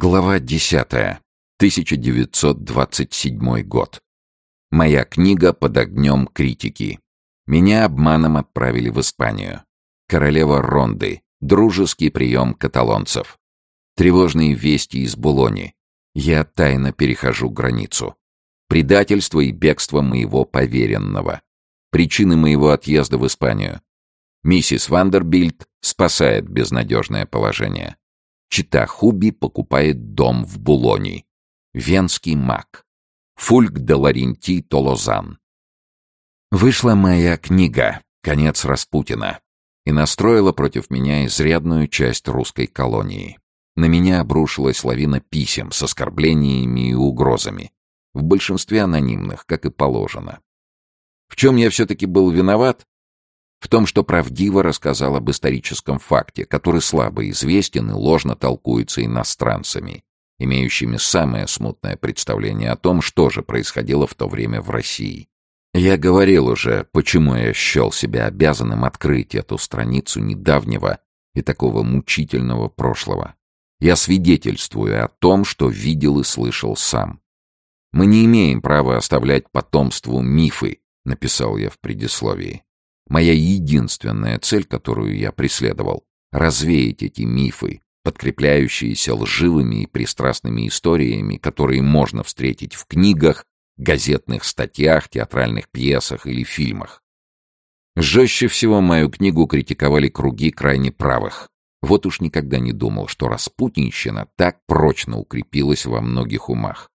Глава 10. 1927 год. Моя книга под огнем критики. Меня обманом отправили в Испанию. Королева Ронды. Дружеский прием каталонцев. Тревожные вести из Булони. Я тайно перехожу границу. Предательство и бегство моего поверенного. Причины моего отъезда в Испанию. Миссис Вандербильд спасает безнадежное положение. Чита Хуби покупает дом в Булони. Венский маг. Фульк де Ларенти Толозан. Вышла моя книга «Конец Распутина» и настроила против меня изрядную часть русской колонии. На меня обрушилась лавина писем с оскорблениями и угрозами, в большинстве анонимных, как и положено. В чем я все-таки был виноват? В том, что правдиво рассказал об историческом факте, который слабо известен и ложно толкуется иностранцами, имеющими самое смутное представление о том, что же происходило в то время в России. Я говорил уже, почему я счел себя обязанным открыть эту страницу недавнего и такого мучительного прошлого. Я свидетельствую о том, что видел и слышал сам. Мы не имеем права оставлять потомству мифы, написал я в предисловии. Моя единственная цель, которую я преследовал — развеять эти мифы, подкрепляющиеся лживыми и пристрастными историями, которые можно встретить в книгах, газетных статьях, театральных пьесах или фильмах. Жестче всего мою книгу критиковали круги крайне правых. Вот уж никогда не думал, что распутничьина так прочно укрепилась во многих умах.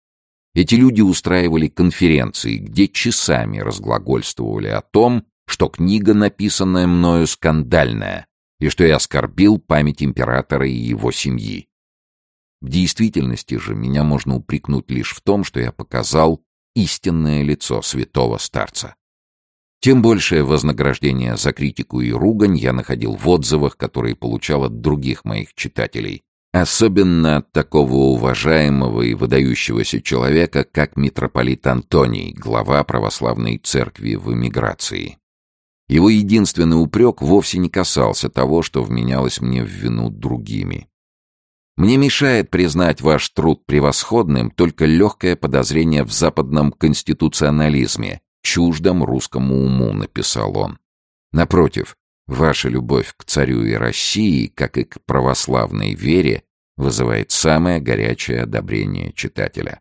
Эти люди устраивали конференции, где часами разглагольствовали о том, что книга, написанная мною, скандальная, и что я оскорбил память императора и его семьи. В действительности же меня можно упрекнуть лишь в том, что я показал истинное лицо святого старца. Тем большее вознаграждение за критику и ругань я находил в отзывах, которые получал от других моих читателей, особенно от такого уважаемого и выдающегося человека, как митрополит Антоний, глава православной церкви в эмиграции. Его единственный упрек вовсе не касался того, что вменялось мне в вину другими. Мне мешает признать ваш труд превосходным только легкое подозрение в западном конституционализме, чуждом русскому уму, написал он. Напротив, ваша любовь к царю и России, как и к православной вере, вызывает самое горячее одобрение читателя.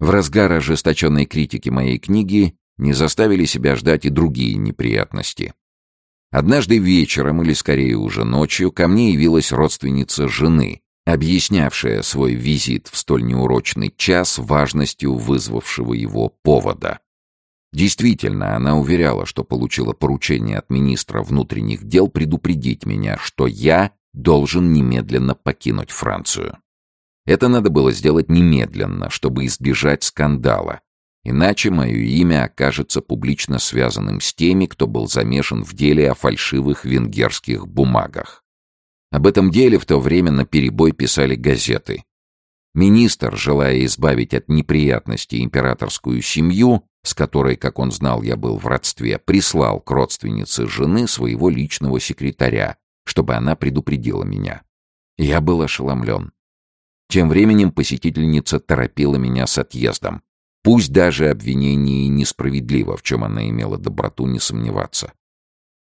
В разгар ожесточенной критики моей книги не заставили себя ждать и другие неприятности. Однажды вечером, или скорее уже ночью, ко мне явилась родственница жены, объяснявшая свой визит в столь неурочный час важностью вызвавшего его повода. Действительно, она уверяла, что получила поручение от министра внутренних дел предупредить меня, что я должен немедленно покинуть Францию. Это надо было сделать немедленно, чтобы избежать скандала, Иначе мое имя окажется публично связанным с теми, кто был замешан в деле о фальшивых венгерских бумагах. Об этом деле в то время на перебой писали газеты. Министр, желая избавить от неприятностей императорскую семью, с которой, как он знал, я был в родстве, прислал к родственнице жены своего личного секретаря, чтобы она предупредила меня. Я был ошеломлен. Тем временем посетительница торопила меня с отъездом. Пусть даже обвинение и несправедливо, в чем она имела доброту не сомневаться.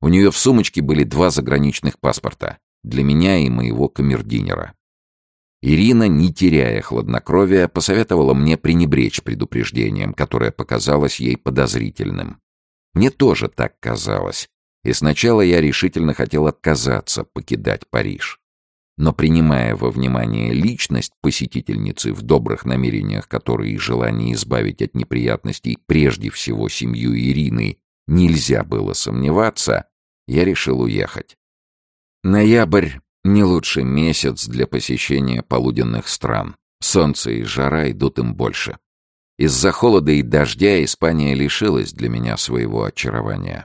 У нее в сумочке были два заграничных паспорта для меня и моего камердинера. Ирина, не теряя хладнокровия, посоветовала мне пренебречь предупреждением, которое показалось ей подозрительным. Мне тоже так казалось, и сначала я решительно хотел отказаться покидать Париж но принимая во внимание личность посетительницы в добрых намерениях которой и желание избавить от неприятностей прежде всего семью Ирины нельзя было сомневаться, я решил уехать. Ноябрь — не лучший месяц для посещения полуденных стран. Солнце и жара идут им больше. Из-за холода и дождя Испания лишилась для меня своего очарования.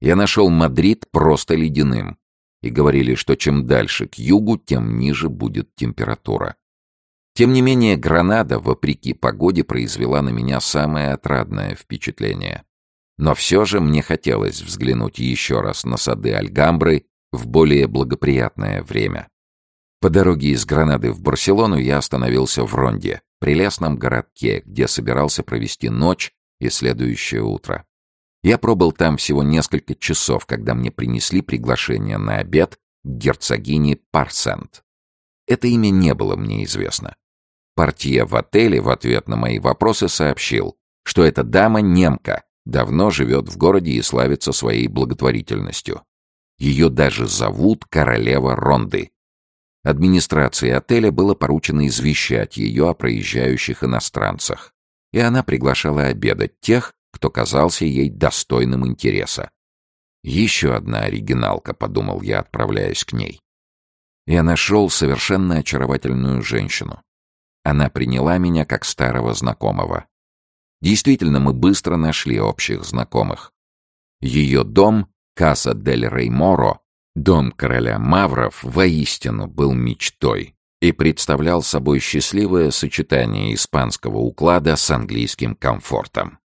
Я нашел Мадрид просто ледяным, и говорили, что чем дальше к югу, тем ниже будет температура. Тем не менее, Гранада, вопреки погоде, произвела на меня самое отрадное впечатление. Но все же мне хотелось взглянуть еще раз на сады Альгамбры в более благоприятное время. По дороге из Гранады в Барселону я остановился в Ронде, прелестном городке, где собирался провести ночь и следующее утро. Я пробыл там всего несколько часов, когда мне принесли приглашение на обед к герцогине Парсент. Это имя не было мне известно. Портье в отеле в ответ на мои вопросы сообщил, что эта дама немка, давно живет в городе и славится своей благотворительностью. Ее даже зовут королева Ронды. Администрации отеля было поручено извещать ее о проезжающих иностранцах, и она приглашала обедать тех, кто казался ей достойным интереса. «Еще одна оригиналка», — подумал я, отправляясь к ней. Я нашел совершенно очаровательную женщину. Она приняла меня как старого знакомого. Действительно, мы быстро нашли общих знакомых. Ее дом, Каса дель Рейморо, дом короля Мавров, воистину был мечтой и представлял собой счастливое сочетание испанского уклада с английским комфортом.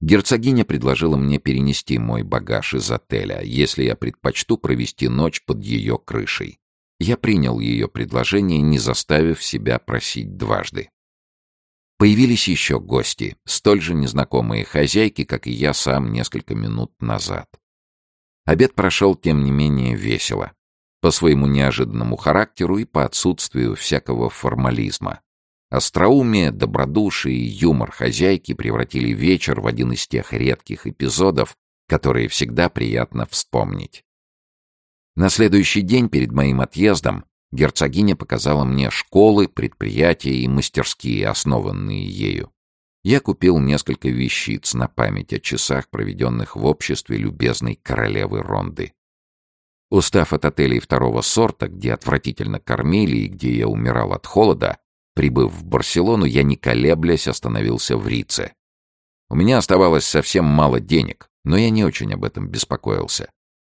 Герцогиня предложила мне перенести мой багаж из отеля, если я предпочту провести ночь под ее крышей. Я принял ее предложение, не заставив себя просить дважды. Появились еще гости, столь же незнакомые хозяйки, как и я сам несколько минут назад. Обед прошел, тем не менее, весело. По своему неожиданному характеру и по отсутствию всякого формализма. Остроумие, добродушие и юмор хозяйки превратили вечер в один из тех редких эпизодов, которые всегда приятно вспомнить. На следующий день перед моим отъездом герцогиня показала мне школы, предприятия и мастерские, основанные ею. Я купил несколько вещиц на память о часах, проведенных в обществе любезной королевы Ронды. Устав от отелей второго сорта, где отвратительно кормили и где я умирал от холода, прибыв в Барселону, я не колеблясь остановился в Рице. У меня оставалось совсем мало денег, но я не очень об этом беспокоился.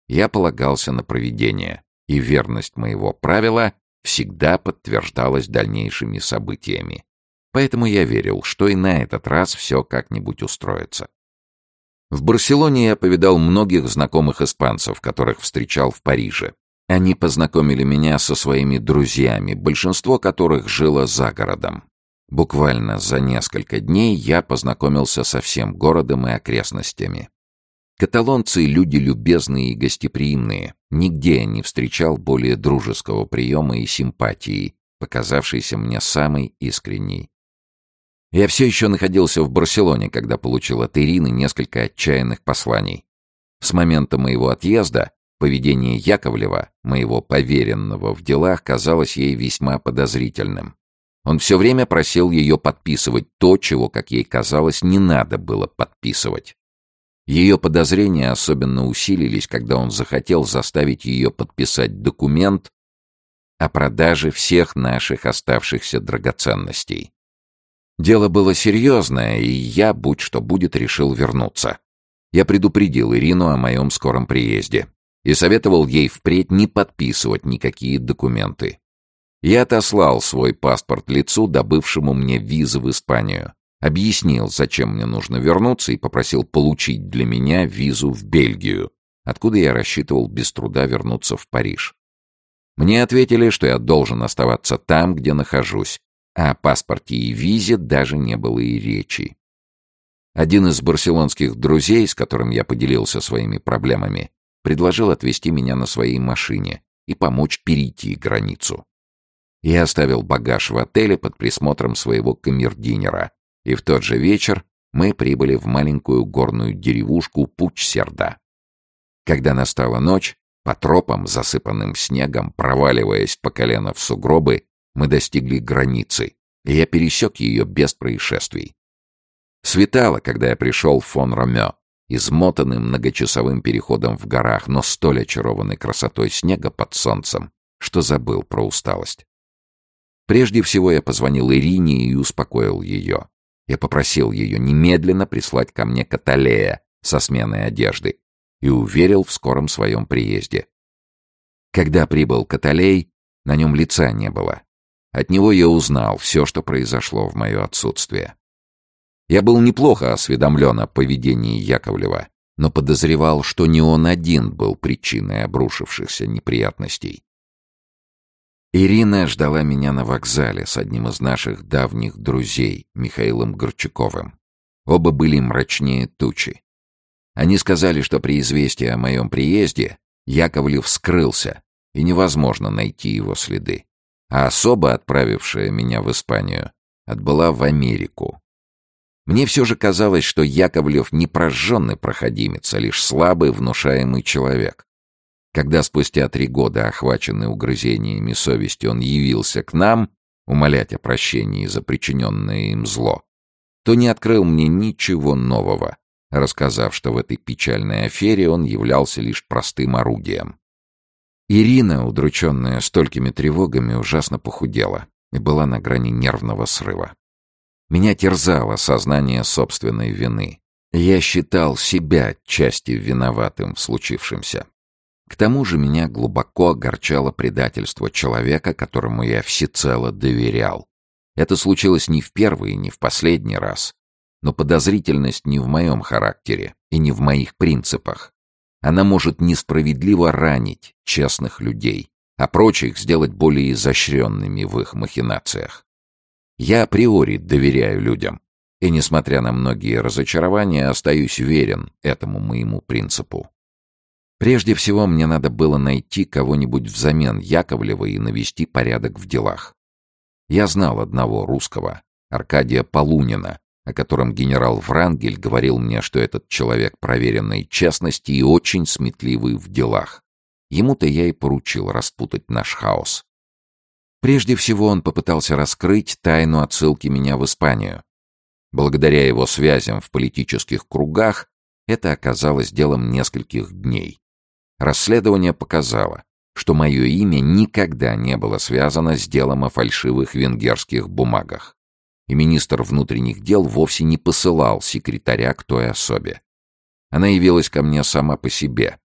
Я полагался на провидение, и верность моего правила всегда подтверждалась дальнейшими событиями. Поэтому я верил, что и на этот раз все как-нибудь устроится. В Барселоне я повидал многих знакомых испанцев, которых встречал в Париже. Они познакомили меня со своими друзьями, большинство которых жило за городом. Буквально за несколько дней я познакомился со всем городом и окрестностями. Каталонцы — люди любезные и гостеприимные. Нигде я не встречал более дружеского приема и симпатии, показавшейся мне самой искренней. Я все еще находился в Барселоне, когда получил от Ирины несколько отчаянных посланий. С момента моего отъезда поведение Яковлева, моего поверенного в делах, казалось ей весьма подозрительным. Он все время просил ее подписывать то, чего, как ей казалось, не надо было подписывать. Ее подозрения особенно усилились, когда он захотел заставить ее подписать документ о продаже всех наших оставшихся драгоценностей. Дело было серьезное, и я, будь что будет, решил вернуться. Я предупредил Ирину о моем скором приезде и советовал ей впредь не подписывать никакие документы. Я отослал свой паспорт лицу, добывшему мне визы в Испанию, Объяснил, зачем мне нужно вернуться, и попросил получить для меня визу в Бельгию, откуда я рассчитывал без труда вернуться в Париж. Мне ответили, что я должен оставаться там, где нахожусь, а о паспорте и визе даже не было и речи. Один из барселонских друзей, с которым я поделился своими проблемами, предложил отвезти меня на своей машине и помочь перейти границу. Я оставил багаж в отеле под присмотром своего камердинера, и в тот же вечер мы прибыли в маленькую горную деревушку Пуч-Серда. Когда настала ночь, по тропам, засыпанным снегом, проваливаясь по колено в сугробы, мы достигли границы, и я пересек ее без происшествий. Светало, когда я пришел в фон Ромео, измотанный многочасовым переходом в горах, но столь очарованный красотой снега под солнцем, что забыл про усталость. Прежде всего я позвонил Ирине и успокоил ее. Я попросил ее немедленно прислать ко мне Каталея со сменой одежды и уверил в скором своем приезде. Когда прибыл Каталей, на нем лица не было. От него я узнал все, что произошло в мое отсутствие. Я был неплохо осведомлен о поведении Яковлева, но подозревал, что не он один был причиной обрушившихся неприятностей. Ирина ждала меня на вокзале с одним из наших давних друзей, Михаилом Горчаковым. Оба были мрачнее тучи. Они сказали, что при известии о моем приезде Яковлев скрылся, и невозможно найти его следы. А особо отправившая меня в Испанию отбыла в Америку. Мне все же казалось, что Яковлев не прожженный проходимец, а лишь слабый, внушаемый человек. Когда спустя три года, охваченный угрызениями совести, он явился к нам, умолять о прощении за причиненное им зло, то не открыл мне ничего нового, рассказав, что в этой печальной афере он являлся лишь простым орудием. Ирина, удрученная столькими тревогами, ужасно похудела и была на грани нервного срыва. Меня терзало сознание собственной вины. Я считал себя части виноватым в случившемся. К тому же меня глубоко огорчало предательство человека, которому я всецело доверял. Это случилось не в первый и не в последний раз. Но подозрительность не в моем характере и не в моих принципах. Она может несправедливо ранить честных людей, а прочих сделать более изощренными в их махинациях. Я априори доверяю людям, и, несмотря на многие разочарования, остаюсь верен этому моему принципу. Прежде всего, мне надо было найти кого-нибудь взамен Яковлева и навести порядок в делах. Я знал одного русского, Аркадия Полунина, о котором генерал Врангель говорил мне, что этот человек проверенной честности и очень сметливый в делах. Ему-то я и поручил распутать наш хаос. Прежде всего он попытался раскрыть тайну отсылки меня в Испанию. Благодаря его связям в политических кругах это оказалось делом нескольких дней. Расследование показало, что мое имя никогда не было связано с делом о фальшивых венгерских бумагах. И министр внутренних дел вовсе не посылал секретаря к той особе. Она явилась ко мне сама по себе.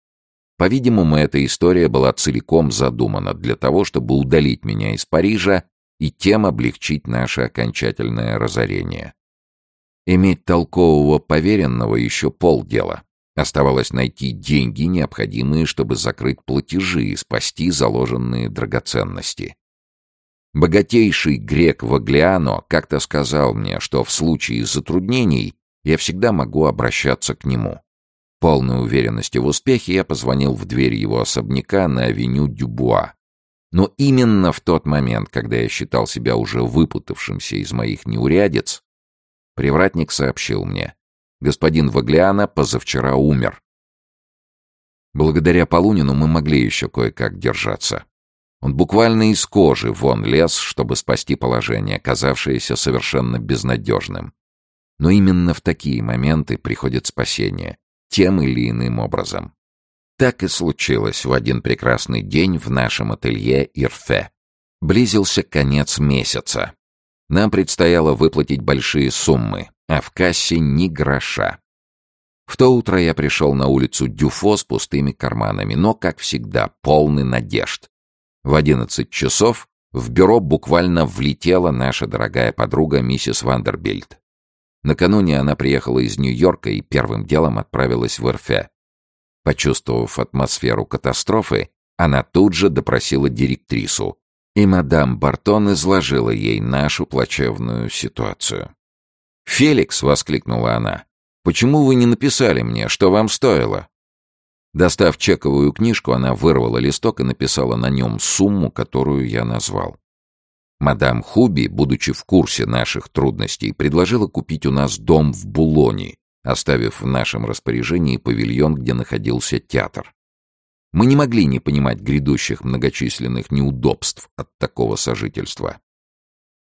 По-видимому, эта история была целиком задумана для того, чтобы удалить меня из Парижа и тем облегчить наше окончательное разорение. Иметь толкового поверенного еще полдела. Оставалось найти деньги, необходимые, чтобы закрыть платежи и спасти заложенные драгоценности. Богатейший грек Ваглиано как-то сказал мне, что в случае затруднений я всегда могу обращаться к нему. Полной уверенности в успехе я позвонил в дверь его особняка на авеню Дюбуа. Но именно в тот момент, когда я считал себя уже выпутавшимся из моих неурядиц, привратник сообщил мне, Господин Ваглиана позавчера умер. Благодаря Полунину мы могли еще кое-как держаться. Он буквально из кожи вон лез, чтобы спасти положение, казавшееся совершенно безнадежным. Но именно в такие моменты приходит спасение, тем или иным образом. Так и случилось в один прекрасный день в нашем ателье Ирфе. Близился конец месяца. Нам предстояло выплатить большие суммы, а в кассе ни гроша. В то утро я пришел на улицу Дюфо с пустыми карманами, но, как всегда, полный надежд. В одиннадцать часов в бюро буквально влетела наша дорогая подруга миссис Вандербильд. Накануне она приехала из Нью-Йорка и первым делом отправилась в Эрфе. Почувствовав атмосферу катастрофы, она тут же допросила директрису, и мадам Бартон изложила ей нашу плачевную ситуацию. «Феликс!» — воскликнула она. «Почему вы не написали мне, что вам стоило?» Достав чековую книжку, она вырвала листок и написала на нем сумму, которую я назвал. Мадам Хуби, будучи в курсе наших трудностей, предложила купить у нас дом в Булоне, оставив в нашем распоряжении павильон, где находился театр. Мы не могли не понимать грядущих многочисленных неудобств от такого сожительства.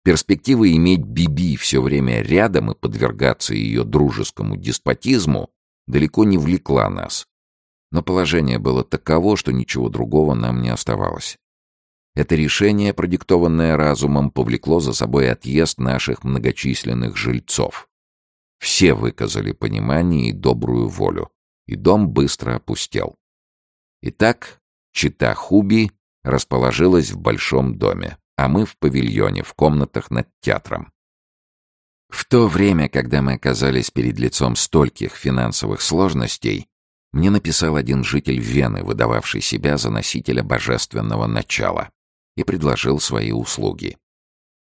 Перспектива иметь Биби все время рядом и подвергаться ее дружескому деспотизму далеко не влекла нас. Но положение было таково, что ничего другого нам не оставалось. Это решение, продиктованное разумом, повлекло за собой отъезд наших многочисленных жильцов. Все выказали понимание и добрую волю, и дом быстро опустел. Итак, чита Хуби расположилась в большом доме а мы в павильоне, в комнатах над театром. В то время, когда мы оказались перед лицом стольких финансовых сложностей, мне написал один житель Вены, выдававший себя за носителя божественного начала. И предложил свои услуги.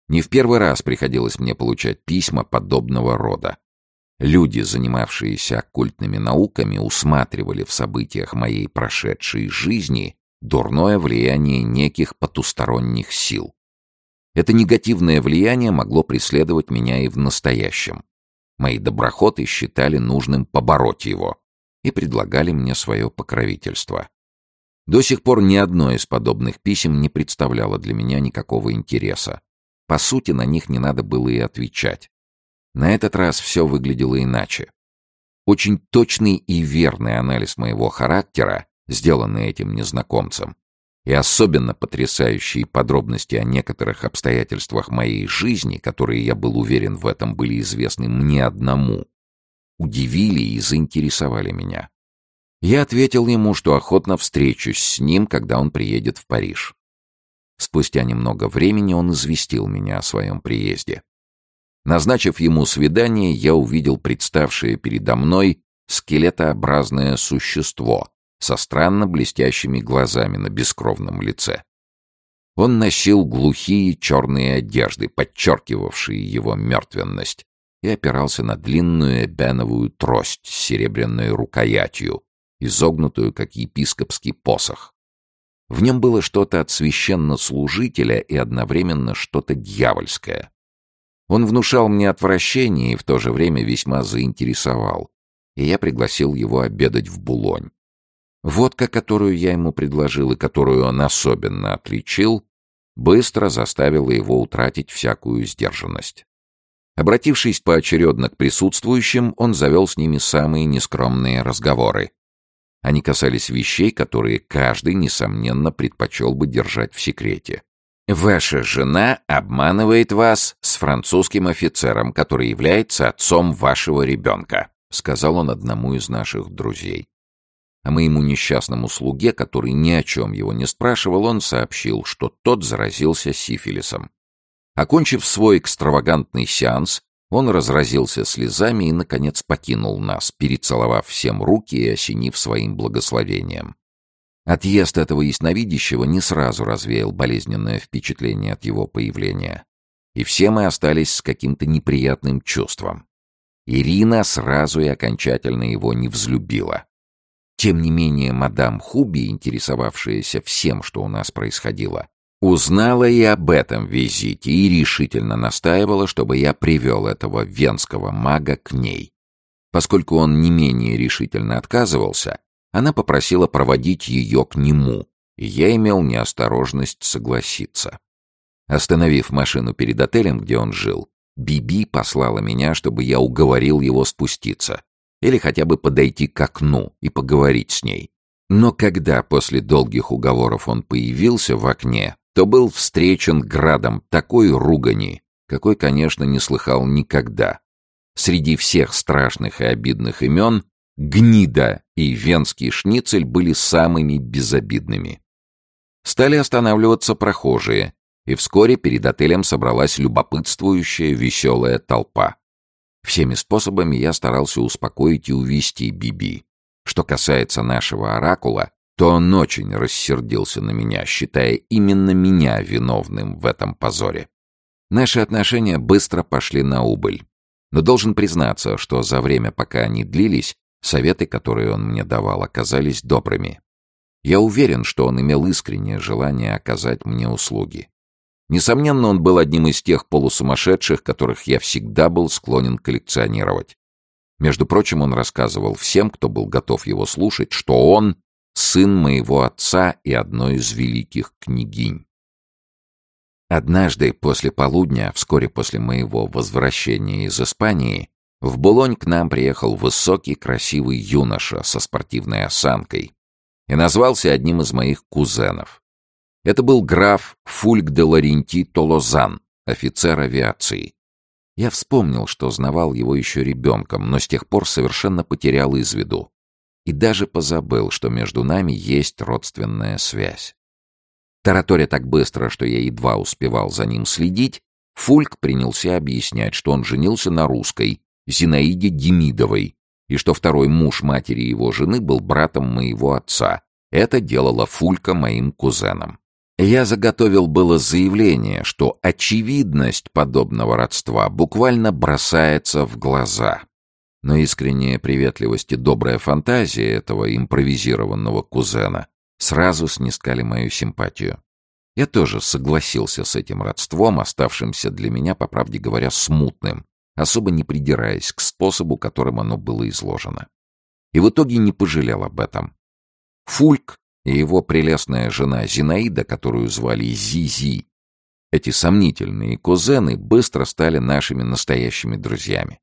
Не в первый раз приходилось мне получать письма подобного рода. Люди, занимавшиеся оккультными науками, усматривали в событиях моей прошедшей жизни дурное влияние неких потусторонних сил. Это негативное влияние могло преследовать меня и в настоящем. Мои доброхоты считали нужным побороть его и предлагали мне свое покровительство. До сих пор ни одно из подобных писем не представляло для меня никакого интереса. По сути, на них не надо было и отвечать. На этот раз все выглядело иначе. Очень точный и верный анализ моего характера, сделанный этим незнакомцем, и особенно потрясающие подробности о некоторых обстоятельствах моей жизни, которые, я был уверен в этом, были известны мне одному, удивили и заинтересовали меня. Я ответил ему, что охотно встречусь с ним, когда он приедет в Париж. Спустя немного времени он известил меня о своем приезде. Назначив ему свидание, я увидел представшее передо мной скелетообразное существо со странно блестящими глазами на бескровном лице. Он носил глухие черные одежды, подчеркивавшие его мертвенность, и опирался на длинную эбеновую трость с серебряной рукоятью, изогнутую, как епископский посох. В нем было что-то от священнослужителя и одновременно что-то дьявольское. Он внушал мне отвращение и в то же время весьма заинтересовал, и я пригласил его обедать в Булонь. Водка, которую я ему предложил и которую он особенно отличил, быстро заставила его утратить всякую сдержанность. Обратившись поочередно к присутствующим, он завел с ними самые нескромные разговоры. Они касались вещей, которые каждый, несомненно, предпочел бы держать в секрете. Ваша жена обманывает вас с французским офицером, который является отцом вашего ребенка», — сказал он одному из наших друзей. А моему несчастному слуге, который ни о чем его не спрашивал, он сообщил, что тот заразился сифилисом. Окончив свой экстравагантный сеанс, он разразился слезами и, наконец, покинул нас, перецеловав всем руки и осенив своим благословением. Отъезд этого ясновидящего не сразу развеял болезненное впечатление от его появления. И все мы остались с каким-то неприятным чувством. Ирина сразу и окончательно его не взлюбила. Тем не менее, мадам Хуби, интересовавшаяся всем, что у нас происходило, узнала и об этом визите и решительно настаивала, чтобы я привел этого венского мага к ней. Поскольку он не менее решительно отказывался, она попросила проводить ее к нему, и я имел неосторожность согласиться. Остановив машину перед отелем, где он жил, Биби послала меня, чтобы я уговорил его спуститься. Или хотя бы подойти к окну и поговорить с ней. Но когда после долгих уговоров он появился в окне, то был встречен градом такой ругани, какой, конечно, не слыхал никогда. Среди всех страшных и обидных имен Гнида и венский шницель были самыми безобидными. Стали останавливаться прохожие, и вскоре перед отелем собралась любопытствующая веселая толпа. Всеми способами я старался успокоить и увести Биби. Что касается нашего оракула, то он очень рассердился на меня, считая именно меня виновным в этом позоре. Наши отношения быстро пошли на убыль. Но должен признаться, что за время, пока они длились, Советы, которые он мне давал, оказались добрыми. Я уверен, что он имел искреннее желание оказать мне услуги. Несомненно, он был одним из тех полусумасшедших, которых я всегда был склонен коллекционировать. Между прочим, он рассказывал всем, кто был готов его слушать, что он — сын моего отца и одной из великих княгинь. Однажды после полудня, вскоре после моего возвращения из Испании, в Булонь к нам приехал высокий, красивый юноша со спортивной осанкой и назвался одним из моих кузенов. Это был граф Фульк де Ларенти Толозан, офицер авиации. Я вспомнил, что знавал его еще ребенком, но с тех пор совершенно потерял из виду. И даже позабыл, что между нами есть родственная связь. Тараторя так быстро, что я едва успевал за ним следить, Фульк принялся объяснять, что он женился на русской Зинаиде Демидовой, и что второй муж матери его жены был братом моего отца. Это делало Фулька моим кузеном. Я заготовил было заявление, что очевидность подобного родства буквально бросается в глаза. Но искренняя приветливость и добрая фантазия этого импровизированного кузена сразу снискали мою симпатию. Я тоже согласился с этим родством, оставшимся для меня, по правде говоря, смутным, особо не придираясь к способу, которым оно было изложено. И в итоге не пожалел об этом. Фульк и его прелестная жена Зинаида, которую звали Зизи, эти сомнительные кузены быстро стали нашими настоящими друзьями.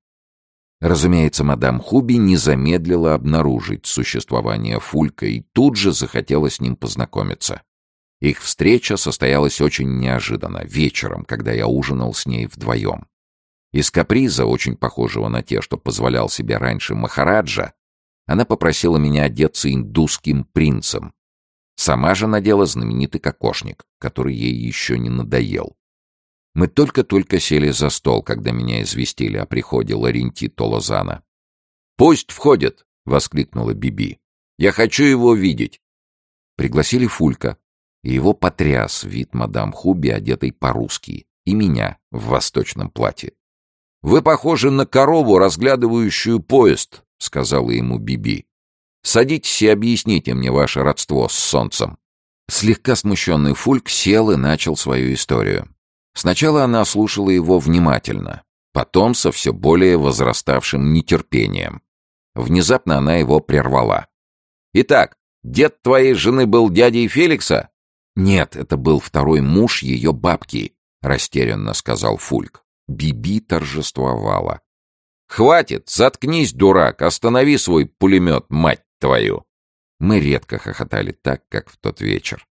Разумеется, мадам Хуби не замедлила обнаружить существование Фулька и тут же захотела с ним познакомиться. Их встреча состоялась очень неожиданно, вечером, когда я ужинал с ней вдвоем. Из каприза, очень похожего на те, что позволял себе раньше Махараджа, она попросила меня одеться индусским принцем. Сама же надела знаменитый кокошник, который ей еще не надоел. Мы только-только сели за стол, когда меня известили о приходе Ларенти Толозана. «Пусть входит!» — воскликнула Биби. «Я хочу его видеть!» Пригласили Фулька, и его потряс вид мадам Хуби, одетой по-русски, и меня в восточном платье. «Вы похожи на корову, разглядывающую поезд», — сказала ему Биби. «Садитесь и объясните мне ваше родство с солнцем». Слегка смущенный Фульк сел и начал свою историю. Сначала она слушала его внимательно, потом со все более возраставшим нетерпением. Внезапно она его прервала. «Итак, дед твоей жены был дядей Феликса?» «Нет, это был второй муж ее бабки», — растерянно сказал Фульк. Биби торжествовала. «Хватит! Заткнись, дурак! Останови свой пулемет, мать твою!» Мы редко хохотали так, как в тот вечер.